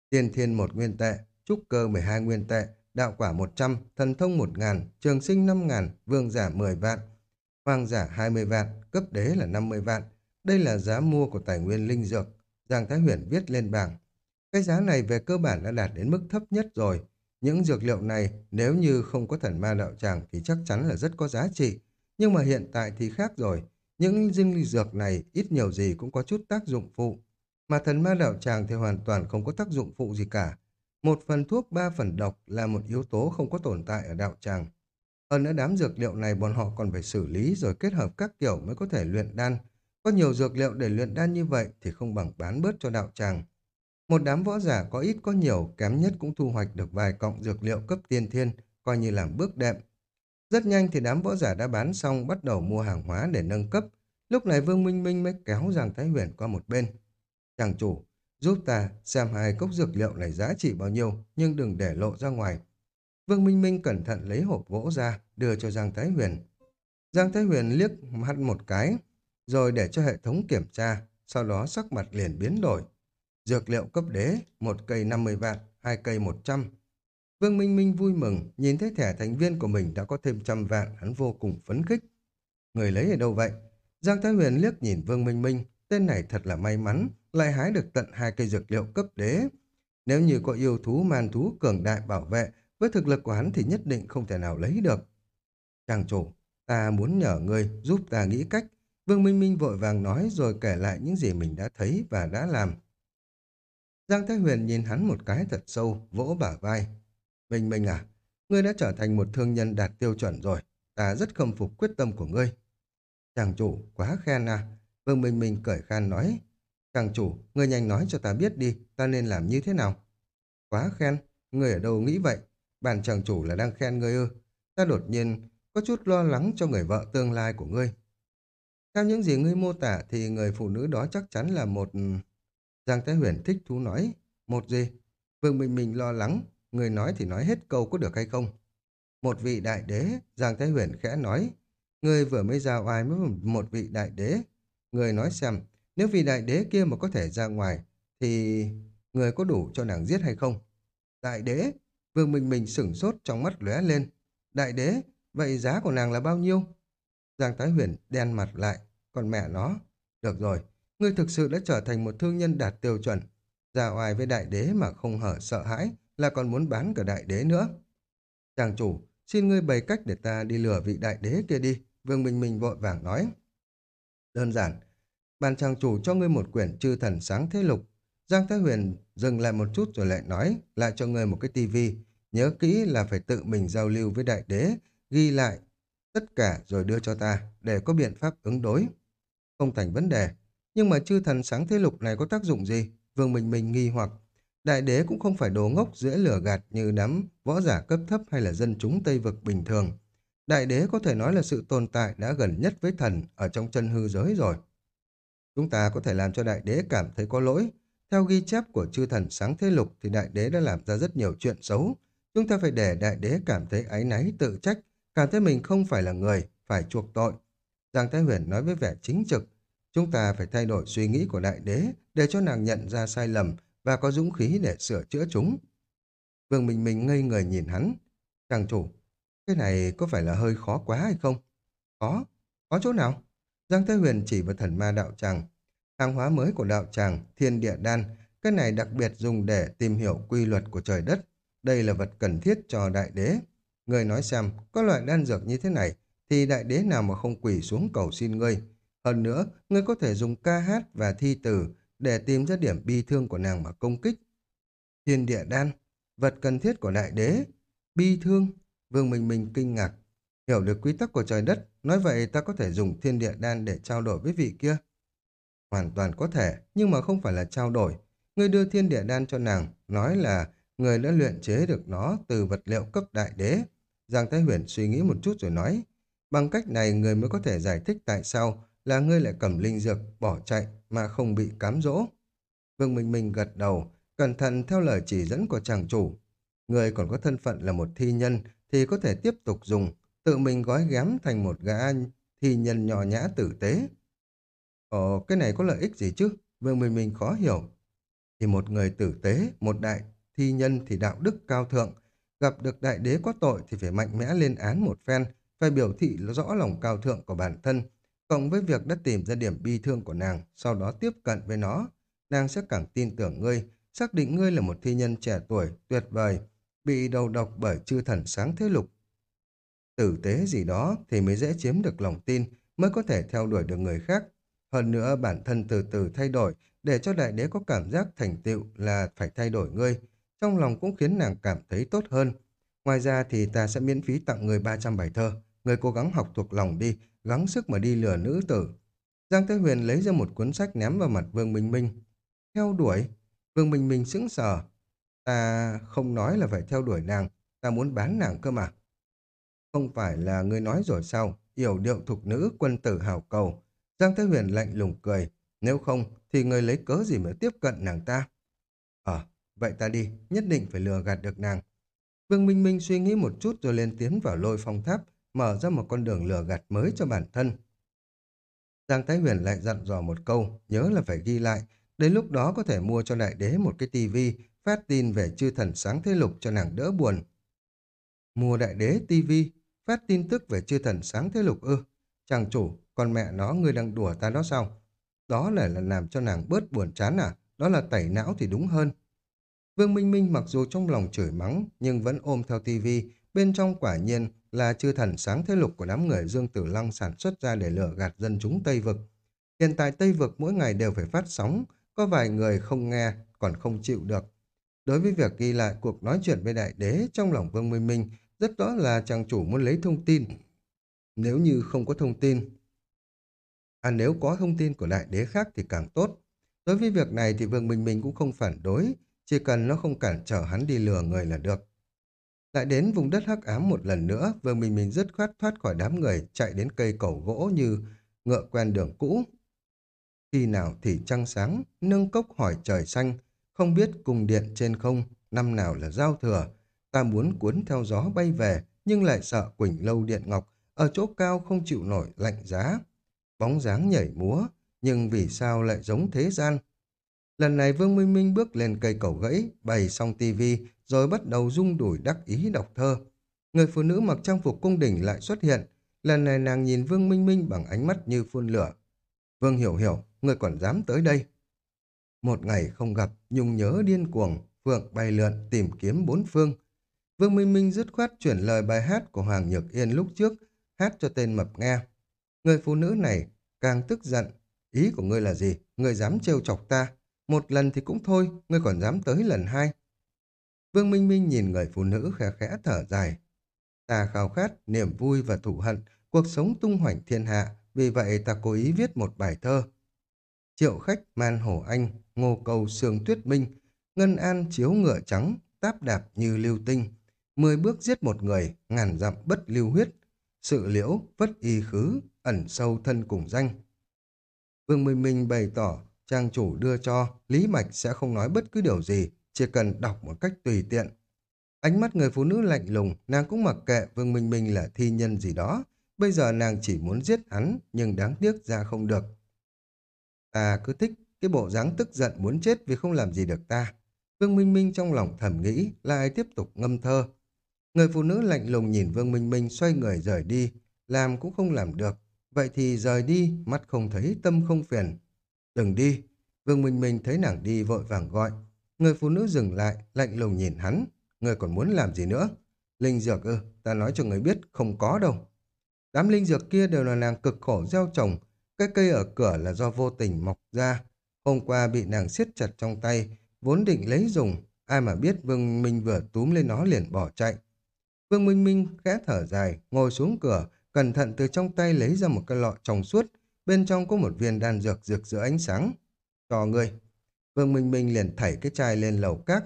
Tiên thiên một nguyên tệ, trúc cơ 12 nguyên tệ, đạo quả 100, thần thông 1 ngàn, trường sinh 5 ngàn, vương giả 10 vạn, hoàng giả 20 vạn, cấp đế là 50 vạn. Đây là giá mua của tài nguyên linh dược. Giang Thái Huyền viết lên bảng. Cái giá này về cơ bản đã đạt đến mức thấp nhất rồi. Những dược liệu này nếu như không có thần ma đạo tràng thì chắc chắn là rất có giá trị. Nhưng mà hiện tại thì khác rồi. Những dinh dược này ít nhiều gì cũng có chút tác dụng phụ. Mà thần ma đạo tràng thì hoàn toàn không có tác dụng phụ gì cả. Một phần thuốc, ba phần độc là một yếu tố không có tồn tại ở đạo tràng. Hơn nữa đám dược liệu này bọn họ còn phải xử lý rồi kết hợp các kiểu mới có thể luyện đan. Có nhiều dược liệu để luyện đan như vậy thì không bằng bán bớt cho đạo tràng. Một đám võ giả có ít có nhiều, kém nhất cũng thu hoạch được vài cọng dược liệu cấp tiên thiên, coi như làm bước đệm. Rất nhanh thì đám võ giả đã bán xong bắt đầu mua hàng hóa để nâng cấp. Lúc này Vương Minh Minh mới kéo Giang Thái Huyền qua một bên. Chàng chủ, giúp ta xem hai cốc dược liệu này giá trị bao nhiêu, nhưng đừng để lộ ra ngoài. Vương Minh Minh cẩn thận lấy hộp gỗ ra, đưa cho Giang Thái Huyền. Giang Thái Huyền liếc mắt một cái, rồi để cho hệ thống kiểm tra, sau đó sắc mặt liền biến đổi. Dược liệu cấp đế, một cây 50 vạn, hai cây 100. Vương Minh Minh vui mừng, nhìn thấy thẻ thành viên của mình đã có thêm trăm vạn, hắn vô cùng phấn khích. Người lấy ở đâu vậy? Giang Thái Huyền liếc nhìn Vương Minh Minh, tên này thật là may mắn, lại hái được tận hai cây dược liệu cấp đế. Nếu như có yêu thú man thú cường đại bảo vệ, với thực lực của hắn thì nhất định không thể nào lấy được. Chàng chủ, ta muốn nhờ ngươi giúp ta nghĩ cách. Vương Minh Minh vội vàng nói rồi kể lại những gì mình đã thấy và đã làm. Giang Thái Huyền nhìn hắn một cái thật sâu, vỗ bả vai. Minh Minh à, ngươi đã trở thành một thương nhân đạt tiêu chuẩn rồi. Ta rất khâm phục quyết tâm của ngươi. Chàng chủ, quá khen à. Vương Minh Minh cởi khan nói. Chàng chủ, ngươi nhanh nói cho ta biết đi, ta nên làm như thế nào? Quá khen, ngươi ở đâu nghĩ vậy? Bản chàng chủ là đang khen ngươi ư? Ta đột nhiên có chút lo lắng cho người vợ tương lai của ngươi. Theo những gì ngươi mô tả thì người phụ nữ đó chắc chắn là một... Ừ, Giang Thái Huyền thích thú nói. Một gì? Vương Minh Minh lo lắng. Người nói thì nói hết câu có được hay không? Một vị đại đế, Giang Thái Huyền khẽ nói. Người vừa mới ra oai với một vị đại đế. Người nói xem, nếu vì đại đế kia mà có thể ra ngoài, thì người có đủ cho nàng giết hay không? Đại đế, Vương Minh Minh sửng sốt trong mắt lóe lên. Đại đế, vậy giá của nàng là bao nhiêu? Giang Thái Huyền đen mặt lại, còn mẹ nó. Được rồi, ngươi thực sự đã trở thành một thương nhân đạt tiêu chuẩn. Ra oai với đại đế mà không hở sợ hãi, là còn muốn bán cả đại đế nữa. Chàng chủ, xin ngươi bày cách để ta đi lừa vị đại đế kia đi. Vương Minh Minh vội vàng nói. Đơn giản, bàn chàng chủ cho ngươi một quyển chư thần sáng thế lục. Giang Thái Huyền dừng lại một chút rồi lại nói, lại cho ngươi một cái tivi. Nhớ kỹ là phải tự mình giao lưu với đại đế, ghi lại tất cả rồi đưa cho ta, để có biện pháp ứng đối. Không thành vấn đề, nhưng mà chư thần sáng thế lục này có tác dụng gì? Vương Minh Minh nghi hoặc. Đại đế cũng không phải đồ ngốc dễ lửa gạt như đám võ giả cấp thấp hay là dân chúng Tây Vực bình thường. Đại đế có thể nói là sự tồn tại đã gần nhất với thần ở trong chân hư giới rồi. Chúng ta có thể làm cho đại đế cảm thấy có lỗi. Theo ghi chép của chư thần sáng thế lục thì đại đế đã làm ra rất nhiều chuyện xấu. Chúng ta phải để đại đế cảm thấy áy náy tự trách, cảm thấy mình không phải là người, phải chuộc tội. Giang Thái Huyền nói với vẻ chính trực, chúng ta phải thay đổi suy nghĩ của đại đế để cho nàng nhận ra sai lầm và có dũng khí để sửa chữa chúng. Vương Minh Minh ngây người nhìn hắn. Chàng chủ, cái này có phải là hơi khó quá hay không? Có. Có chỗ nào? Giang Thế Huyền chỉ vào thần ma đạo tràng. Hàng hóa mới của đạo tràng, thiên địa đan, cái này đặc biệt dùng để tìm hiểu quy luật của trời đất. Đây là vật cần thiết cho đại đế. Người nói xem, có loại đan dược như thế này, thì đại đế nào mà không quỳ xuống cầu xin ngươi. Hơn nữa, ngươi có thể dùng ca hát và thi từ để tìm ra điểm bi thương của nàng mà công kích. Thiên địa đan, vật cần thiết của đại đế, bi thương, Vương Minh Minh kinh ngạc. Hiểu được quy tắc của trời đất, nói vậy ta có thể dùng thiên địa đan để trao đổi với vị kia. Hoàn toàn có thể, nhưng mà không phải là trao đổi. Người đưa thiên địa đan cho nàng, nói là người đã luyện chế được nó từ vật liệu cấp đại đế. Giang Thái Huyền suy nghĩ một chút rồi nói, bằng cách này người mới có thể giải thích tại sao là ngươi lại cầm linh dược, bỏ chạy mà không bị cám dỗ. Vương Minh Minh gật đầu, cẩn thận theo lời chỉ dẫn của chàng chủ. Người còn có thân phận là một thi nhân thì có thể tiếp tục dùng, tự mình gói ghém thành một gã thi nhân nhỏ nhã tử tế. Ồ, cái này có lợi ích gì chứ? Vương Minh Minh khó hiểu. Thì một người tử tế, một đại thi nhân thì đạo đức cao thượng, gặp được đại đế có tội thì phải mạnh mẽ lên án một phen, phải biểu thị rõ lòng cao thượng của bản thân, cộng với việc đã tìm ra điểm bi thương của nàng, sau đó tiếp cận với nó, nàng sẽ càng tin tưởng ngươi, xác định ngươi là một thi nhân trẻ tuổi, tuyệt vời, bị đầu độc bởi chư thần sáng thế lục. Tử tế gì đó thì mới dễ chiếm được lòng tin, mới có thể theo đuổi được người khác. Hơn nữa bản thân từ từ thay đổi để cho đại đế có cảm giác thành tựu là phải thay đổi ngươi. Trong lòng cũng khiến nàng cảm thấy tốt hơn. Ngoài ra thì ta sẽ miễn phí tặng người 300 bài thơ. Người cố gắng học thuộc lòng đi, gắng sức mà đi lừa nữ tử. Giang Thế Huyền lấy ra một cuốn sách ném vào mặt Vương Minh Minh. Theo đuổi? Vương Minh Minh sững sờ. Ta không nói là phải theo đuổi nàng, ta muốn bán nàng cơ mà. Không phải là ngươi nói rồi sao, yểu điệu thục nữ quân tử hào cầu. Giang Thế Huyền lạnh lùng cười, nếu không thì ngươi lấy cớ gì mà tiếp cận nàng ta. Ờ, vậy ta đi, nhất định phải lừa gạt được nàng. Vương Minh Minh suy nghĩ một chút rồi lên tiến vào lôi phong tháp, mở ra một con đường lừa gạt mới cho bản thân. Giang Thái Huyền lại dặn dò một câu, nhớ là phải ghi lại, đến lúc đó có thể mua cho đại đế một cái tivi phát tin về chư thần sáng thế lục cho nàng đỡ buồn. Mua đại đế tivi phát tin tức về chư thần sáng thế lục ư. Chàng chủ, con mẹ nó ngươi đang đùa ta đó sao? Đó là, là làm cho nàng bớt buồn chán à? Đó là tẩy não thì đúng hơn. Vương Minh Minh mặc dù trong lòng chửi mắng, nhưng vẫn ôm theo tivi, bên trong quả nhiên là chư thần sáng thế lục của đám người Dương Tử Lăng sản xuất ra để lừa gạt dân chúng Tây Vực. Hiện tại Tây Vực mỗi ngày đều phải phát sóng, có vài người không nghe, còn không chịu được. Đối với việc ghi lại cuộc nói chuyện với đại đế trong lòng Vương Minh Minh, rất rõ là chàng chủ muốn lấy thông tin. Nếu như không có thông tin, à nếu có thông tin của đại đế khác thì càng tốt. Đối với việc này thì Vương Minh Minh cũng không phản đối, chỉ cần nó không cản trở hắn đi lừa người là được. Lại đến vùng đất hắc ám một lần nữa, Vương Minh Minh dứt khoát thoát khỏi đám người, chạy đến cây cầu gỗ như ngựa quen đường cũ. Khi nào thì trăng sáng, nâng cốc hỏi trời xanh, không biết cung điện trên không, năm nào là giao thừa. Ta muốn cuốn theo gió bay về, nhưng lại sợ Quỳnh Lâu Điện Ngọc, ở chỗ cao không chịu nổi lạnh giá. Bóng dáng nhảy múa, nhưng vì sao lại giống thế gian? Lần này Vương Minh Minh bước lên cây cầu gãy, bày xong tivi, rồi bắt đầu rung đùi đắc ý đọc thơ. Người phụ nữ mặc trang phục cung đình lại xuất hiện. Lần này nàng nhìn Vương Minh Minh bằng ánh mắt như phun lửa. Vương Hiểu Hiểu, người còn dám tới đây. Một ngày không gặp, nhung nhớ điên cuồng, Phượng bay lượn tìm kiếm bốn phương. Vương Minh Minh dứt khoát chuyển lời bài hát của Hoàng Nhược Yên lúc trước, hát cho tên mập nghe. Người phụ nữ này càng tức giận. Ý của ngươi là gì? Ngươi dám trêu chọc ta? Một lần thì cũng thôi, ngươi còn dám tới lần hai. Vương Minh Minh nhìn người phụ nữ khẽ khẽ thở dài. Ta khao khát, niềm vui và thủ hận, cuộc sống tung hoành thiên hạ, vì vậy ta cố ý viết một bài thơ. Triệu khách man hổ anh, ngô cầu sương tuyết minh, ngân an chiếu ngựa trắng, táp đạp như lưu tinh. Mười bước giết một người, ngàn dặm bất lưu huyết. Sự liễu, vất y khứ, ẩn sâu thân cùng danh. Vương Minh Minh bày tỏ, trang chủ đưa cho, Lý Mạch sẽ không nói bất cứ điều gì, chỉ cần đọc một cách tùy tiện. Ánh mắt người phụ nữ lạnh lùng, nàng cũng mặc kệ Vương Minh Minh là thi nhân gì đó. Bây giờ nàng chỉ muốn giết hắn, nhưng đáng tiếc ra không được. Ta cứ thích cái bộ dáng tức giận muốn chết vì không làm gì được ta. Vương Minh Minh trong lòng thầm nghĩ, lại tiếp tục ngâm thơ. Người phụ nữ lạnh lùng nhìn Vương Minh Minh xoay người rời đi, làm cũng không làm được. Vậy thì rời đi, mắt không thấy, tâm không phiền. Đừng đi. Vương Minh Minh thấy nàng đi vội vàng gọi. Người phụ nữ dừng lại, lạnh lùng nhìn hắn. Người còn muốn làm gì nữa? Linh dược ư, ta nói cho người biết, không có đâu. Đám linh dược kia đều là nàng cực khổ gieo trồng. Cái cây ở cửa là do vô tình mọc ra. Hôm qua bị nàng siết chặt trong tay, vốn định lấy dùng. Ai mà biết Vương Minh vừa túm lên nó liền bỏ chạy. Vương Minh Minh khẽ thở dài, ngồi xuống cửa, cẩn thận từ trong tay lấy ra một cái lọ trong suốt, bên trong có một viên đan dược rực rỡ ánh sáng. Cho ngươi. Vương Minh Minh liền thảy cái chai lên lầu cát.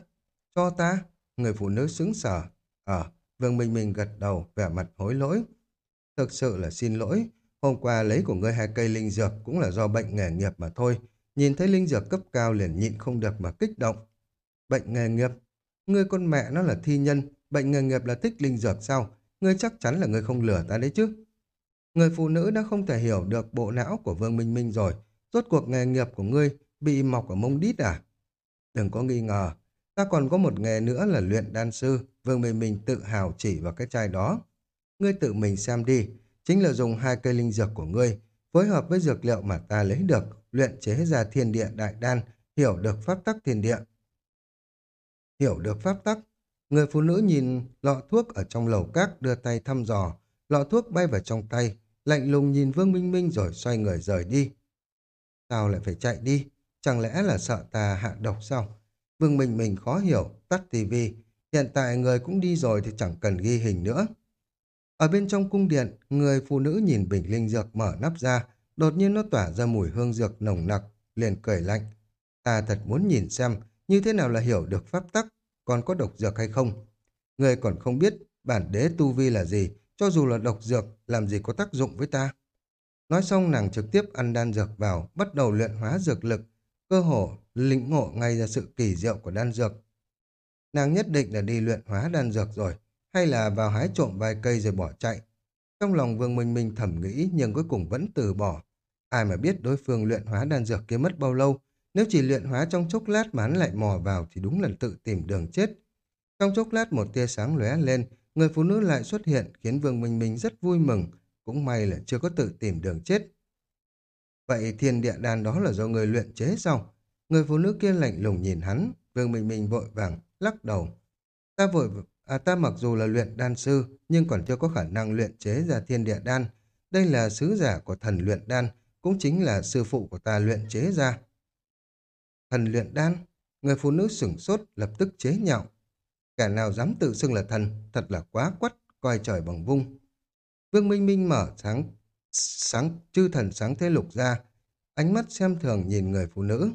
Cho ta. Người phụ nữ xứng sở. Ờ, Vương Minh Minh gật đầu, vẻ mặt hối lỗi. Thực sự là xin lỗi, hôm qua lấy của ngươi hai cây linh dược cũng là do bệnh nghề nghiệp mà thôi. Nhìn thấy linh dược cấp cao liền nhịn không được mà kích động. Bệnh nghề nghiệp? Ngươi con mẹ nó là thi nhân, bệnh nghề nghiệp là thích linh dược sao? Ngươi chắc chắn là ngươi không lừa ta đấy chứ. Người phụ nữ đã không thể hiểu được bộ não của Vương Minh Minh rồi. Rốt cuộc nghề nghiệp của ngươi bị mọc ở mông đít à? Đừng có nghi ngờ. Ta còn có một nghề nữa là luyện đan sư. Vương Minh Minh tự hào chỉ vào cái chai đó. Ngươi tự mình xem đi. Chính là dùng hai cây linh dược của ngươi phối hợp với dược liệu mà ta lấy được luyện chế ra thiên địa đại đan hiểu được pháp tắc thiên địa. Hiểu được pháp tắc Người phụ nữ nhìn lọ thuốc ở trong lầu các đưa tay thăm dò. Lọ thuốc bay vào trong tay, lạnh lùng nhìn Vương Minh Minh rồi xoay người rời đi. Sao lại phải chạy đi? Chẳng lẽ là sợ ta hạ độc sao? Vương Minh Minh khó hiểu, tắt tivi. Hiện tại người cũng đi rồi thì chẳng cần ghi hình nữa. Ở bên trong cung điện, người phụ nữ nhìn bình linh dược mở nắp ra, đột nhiên nó tỏa ra mùi hương dược nồng nặc, liền cười lạnh. Ta thật muốn nhìn xem như thế nào là hiểu được pháp tắc còn có độc dược hay không. Người còn không biết bản đế tu vi là gì, cho dù là độc dược, làm gì có tác dụng với ta. Nói xong nàng trực tiếp ăn đan dược vào, bắt đầu luyện hóa dược lực, cơ hồ lĩnh ngộ ngay ra sự kỳ diệu của đan dược. Nàng nhất định là đi luyện hóa đan dược rồi, hay là vào hái trộm vài cây rồi bỏ chạy. Trong lòng Vương Minh Minh thẩm nghĩ nhưng cuối cùng vẫn từ bỏ. Ai mà biết đối phương luyện hóa đan dược kia mất bao lâu, nếu chỉ luyện hóa trong chốc lát mà hắn lại mò vào thì đúng là tự tìm đường chết. Trong chốc lát một tia sáng lóe lên, người phụ nữ lại xuất hiện khiến Vương Minh Minh rất vui mừng. Cũng may là chưa có tự tìm đường chết. Vậy thiên địa đan đó là do người luyện chế sao? Người phụ nữ kia lạnh lùng nhìn hắn, Vương Minh Minh vội vàng, lắc đầu. Ta vội, à ta mặc dù là luyện đan sư, nhưng còn chưa có khả năng luyện chế ra thiên địa đan. Đây là sứ giả của thần luyện đan, cũng chính là sư phụ của ta luyện chế ra. Thần luyện đan, người phụ nữ sửng sốt lập tức chế nhạo. Kẻ nào dám tự xưng là thần, thật là quá quắt, coi trời bằng vung. Vương Minh Minh mở sáng, sáng chư thần sáng thế lục ra, ánh mắt xem thường nhìn người phụ nữ.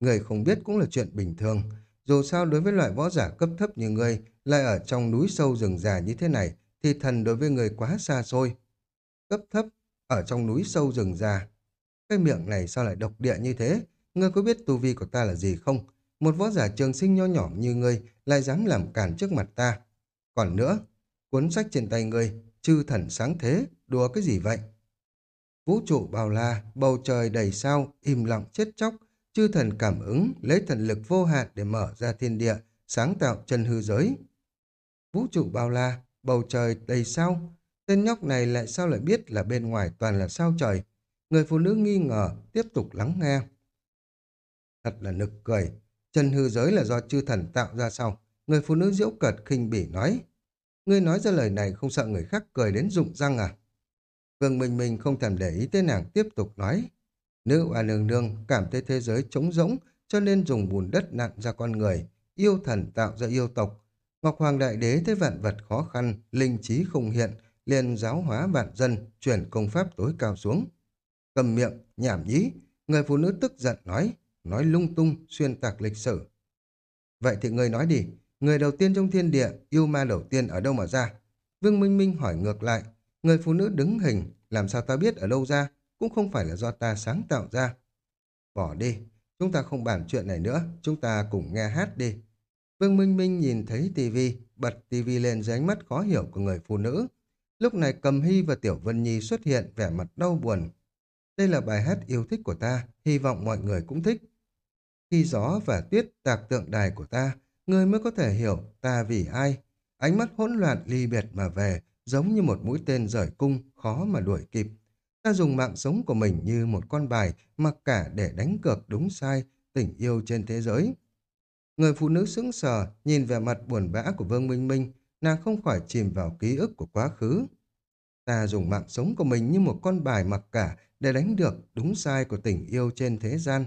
Người không biết cũng là chuyện bình thường, dù sao đối với loại võ giả cấp thấp như ngươi, lại ở trong núi sâu rừng già như thế này, thì thần đối với người quá xa xôi. Cấp thấp, ở trong núi sâu rừng già. Cái miệng này sao lại độc địa như thế? Ngươi có biết tu vi của ta là gì không? Một võ giả trường sinh nho nhỏ như ngươi lại dám làm cản trước mặt ta. Còn nữa, cuốn sách trên tay ngươi, chư thần sáng thế, đùa cái gì vậy? Vũ trụ bao la, bầu trời đầy sao, im lặng chết chóc, chư thần cảm ứng, lấy thần lực vô hạn để mở ra thiên địa, sáng tạo chân hư giới. Vũ trụ bao la, bầu trời đầy sao, tên nhóc này lại sao lại biết là bên ngoài toàn là sao trời? Người phụ nữ nghi ngờ, tiếp tục lắng nghe. Thật là nực cười. Chân hư giới là do chư thần tạo ra sao? Người phụ nữ diễu cợt khinh bỉ nói. Ngươi nói ra lời này không sợ người khác cười đến rụng răng à? Vương Minh Minh không thèm để ý tới nàng tiếp tục nói. Nữ và nương nương cảm thấy thế giới trống rỗng cho nên dùng bùn đất nặn ra con người, yêu thần tạo ra yêu tộc. Ngọc Hoàng Đại Đế thấy vạn vật khó khăn, linh trí không hiện, liền giáo hóa vạn dân, chuyển công pháp tối cao xuống. Cầm miệng, nhảm nhí, người phụ nữ tức giận nói, nói lung tung, xuyên tạc lịch sử. Vậy thì người nói đi, người đầu tiên trong thiên địa, yêu ma đầu tiên ở đâu mà ra? Vương Minh Minh hỏi ngược lại, người phụ nữ đứng hình, làm sao ta biết ở đâu ra, cũng không phải là do ta sáng tạo ra. Bỏ đi, chúng ta không bàn chuyện này nữa, chúng ta cùng nghe hát đi. Vương Minh Minh nhìn thấy tivi, bật tivi lên dưới ánh mắt khó hiểu của người phụ nữ. Lúc này Cầm Hy và Tiểu Vân Nhi xuất hiện vẻ mặt đau buồn. Đây là bài hát yêu thích của ta, hy vọng mọi người cũng thích. Khi gió và tuyết tạc tượng đài của ta, người mới có thể hiểu ta vì ai. Ánh mắt hỗn loạn ly biệt mà về, giống như một mũi tên rời cung, khó mà đuổi kịp. Ta dùng mạng sống của mình như một con bài, mặc cả để đánh cược đúng sai, tình yêu trên thế giới. Người phụ nữ sững sờ, nhìn về mặt buồn bã của Vương Minh Minh, nàng không khỏi chìm vào ký ức của quá khứ. Ta dùng mạng sống của mình như một con bài mặc cả để đánh được đúng sai của tình yêu trên thế gian.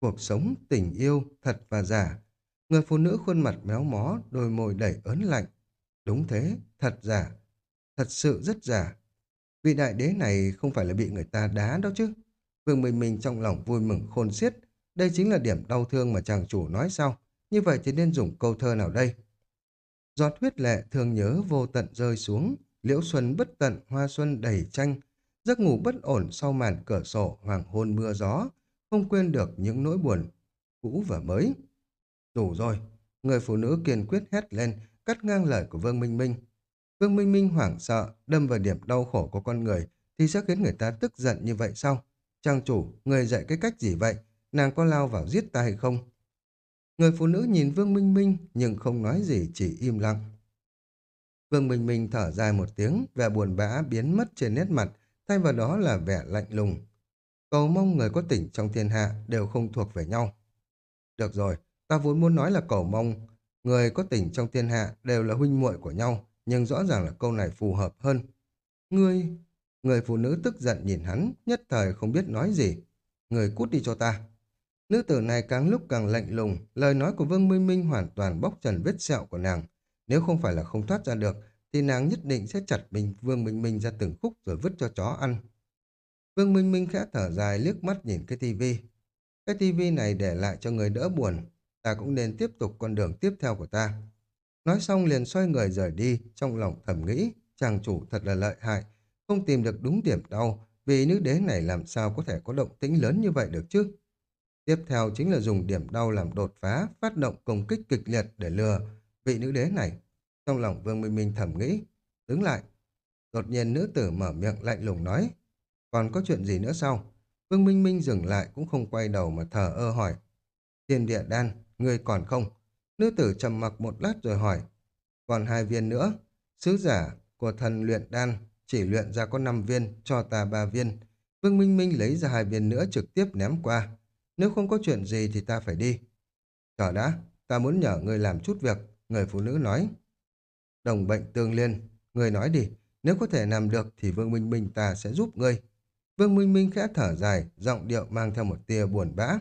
Cuộc sống, tình yêu, thật và giả. Người phụ nữ khuôn mặt méo mó, đôi môi đầy ớn lạnh. Đúng thế, thật giả. Thật sự rất giả. Vị đại đế này không phải là bị người ta đá đâu chứ. Vương Minh Minh trong lòng vui mừng khôn xiết. Đây chính là điểm đau thương mà chàng chủ nói sau. Như vậy thì nên dùng câu thơ nào đây? Giọt huyết lệ thường nhớ vô tận rơi xuống, liễu xuân bất tận, hoa xuân đầy tranh. Giấc ngủ bất ổn sau màn cửa sổ, hoàng hôn mưa gió, không quên được những nỗi buồn cũ và mới. Đủ rồi, người phụ nữ kiên quyết hét lên, cắt ngang lời của Vương Minh Minh. Vương Minh Minh hoảng sợ, đâm vào điểm đau khổ của con người, thì sẽ khiến người ta tức giận như vậy sao? Trang chủ, người dạy cái cách gì vậy? Nàng có lao vào giết ta hay không? Người phụ nữ nhìn Vương Minh Minh nhưng không nói gì chỉ im lặng. Vương Minh Minh thở dài một tiếng, vẻ buồn bã biến mất trên nét mặt, thay vào đó là vẻ lạnh lùng. Cầu mong người có tỉnh trong thiên hạ đều không thuộc về nhau. Được rồi, ta vốn muốn nói là cầu mong người có tỉnh trong thiên hạ đều là huynh muội của nhau, nhưng rõ ràng là câu này phù hợp hơn. Ngươi... Người phụ nữ tức giận nhìn hắn, nhất thời không biết nói gì. Người cút đi cho ta. Nữ tử này càng lúc càng lạnh lùng, lời nói của Vương Minh Minh hoàn toàn bóc trần vết sẹo của nàng. Nếu không phải là không thoát ra được, thì nàng nhất định sẽ chặt mình Vương Minh Minh ra từng khúc rồi vứt cho chó ăn. Vương Minh Minh khẽ thở dài liếc mắt nhìn cái tivi. Cái tivi này để lại cho người đỡ buồn, ta cũng nên tiếp tục con đường tiếp theo của ta. Nói xong liền xoay người rời đi, trong lòng thầm nghĩ, chàng chủ thật là lợi hại, không tìm được đúng điểm đau, vì nữ đế này làm sao có thể có động tĩnh lớn như vậy được chứ. Tiếp theo chính là dùng điểm đau làm đột phá, phát động công kích kịch liệt để lừa vị nữ đế này. Trong lòng Vương Minh Minh thầm nghĩ, đứng lại. Đột nhiên nữ tử mở miệng lạnh lùng nói, còn có chuyện gì nữa sao? Vương Minh Minh dừng lại cũng không quay đầu mà thở ơ hỏi. Thiên địa đan, ngươi còn không? Nữ tử trầm mặc một lát rồi hỏi. Còn hai viên nữa. Sứ giả của thần luyện đan chỉ luyện ra có năm viên, cho ta ba viên. Vương Minh Minh lấy ra hai viên nữa trực tiếp ném qua. Nếu không có chuyện gì thì ta phải đi. Chờ đã, ta muốn nhờ người làm chút việc, người phụ nữ nói. Đồng bệnh tương liên, người nói đi, nếu có thể làm được thì Vương Minh Minh ta sẽ giúp ngươi. Vương Minh Minh khẽ thở dài, giọng điệu mang theo một tia buồn bã.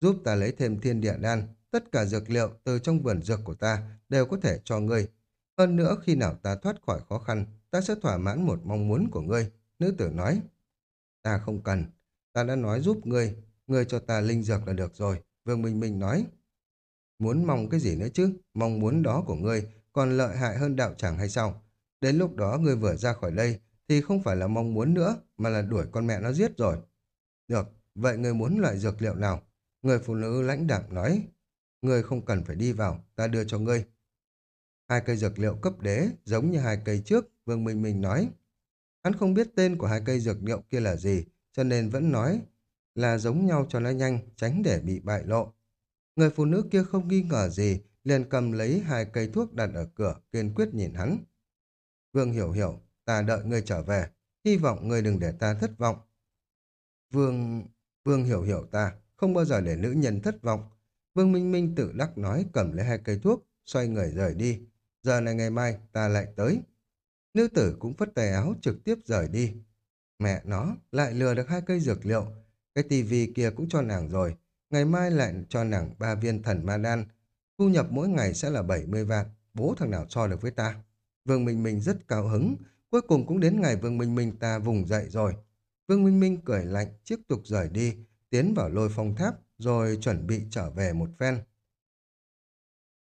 Giúp ta lấy thêm thiên địa đan, tất cả dược liệu từ trong vườn dược của ta đều có thể cho ngươi. Hơn nữa khi nào ta thoát khỏi khó khăn, ta sẽ thỏa mãn một mong muốn của ngươi. Nữ tử nói, ta không cần, ta đã nói giúp ngươi, ngươi cho ta linh dược là được rồi. Vương Minh Minh nói, muốn mong cái gì nữa chứ, mong muốn đó của ngươi còn lợi hại hơn đạo tràng hay sao? Đến lúc đó ngươi vừa ra khỏi đây thì không phải là mong muốn nữa mà là đuổi con mẹ nó giết rồi. Được, vậy ngươi muốn loại dược liệu nào? Người phụ nữ lãnh đạm nói, ngươi không cần phải đi vào, ta đưa cho ngươi. Hai cây dược liệu cấp đế giống như hai cây trước, Vương Minh Minh nói. Hắn không biết tên của hai cây dược liệu kia là gì, cho nên vẫn nói là giống nhau cho nó nhanh, tránh để bị bại lộ. Người phụ nữ kia không nghi ngờ gì, liền cầm lấy hai cây thuốc đặt ở cửa, kiên quyết nhìn hắn. Vương hiểu hiểu, ta đợi ngươi trở về, hy vọng ngươi đừng để ta thất vọng. Vương... Vương hiểu hiểu ta, không bao giờ để nữ nhân thất vọng. Vương Minh Minh tự đắc nói cầm lấy hai cây thuốc, xoay người rời đi. Giờ này ngày mai ta lại tới. Nữ tử cũng phất tay áo trực tiếp rời đi. Mẹ nó lại lừa được hai cây dược liệu. Cái tivi kia cũng cho nàng rồi. Ngày mai lại cho nàng ba viên thần ma đan. Thu nhập mỗi ngày sẽ là 70 vạn. Bố thằng nào so được với ta. Vương Minh Minh rất cao hứng. Cuối cùng cũng đến ngày Vương Minh Minh ta vùng dậy rồi. Vương Minh Minh cười lạnh, tiếp tục rời đi, tiến vào lôi phong tháp, rồi chuẩn bị trở về một phen.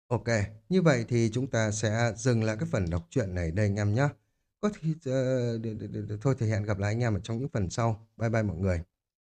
Ok, như vậy thì chúng ta sẽ dừng lại cái phần đọc truyện này đây anh em nhé. Có thì, uh, thôi thì hẹn gặp lại anh em ở trong những phần sau. Bye bye mọi người.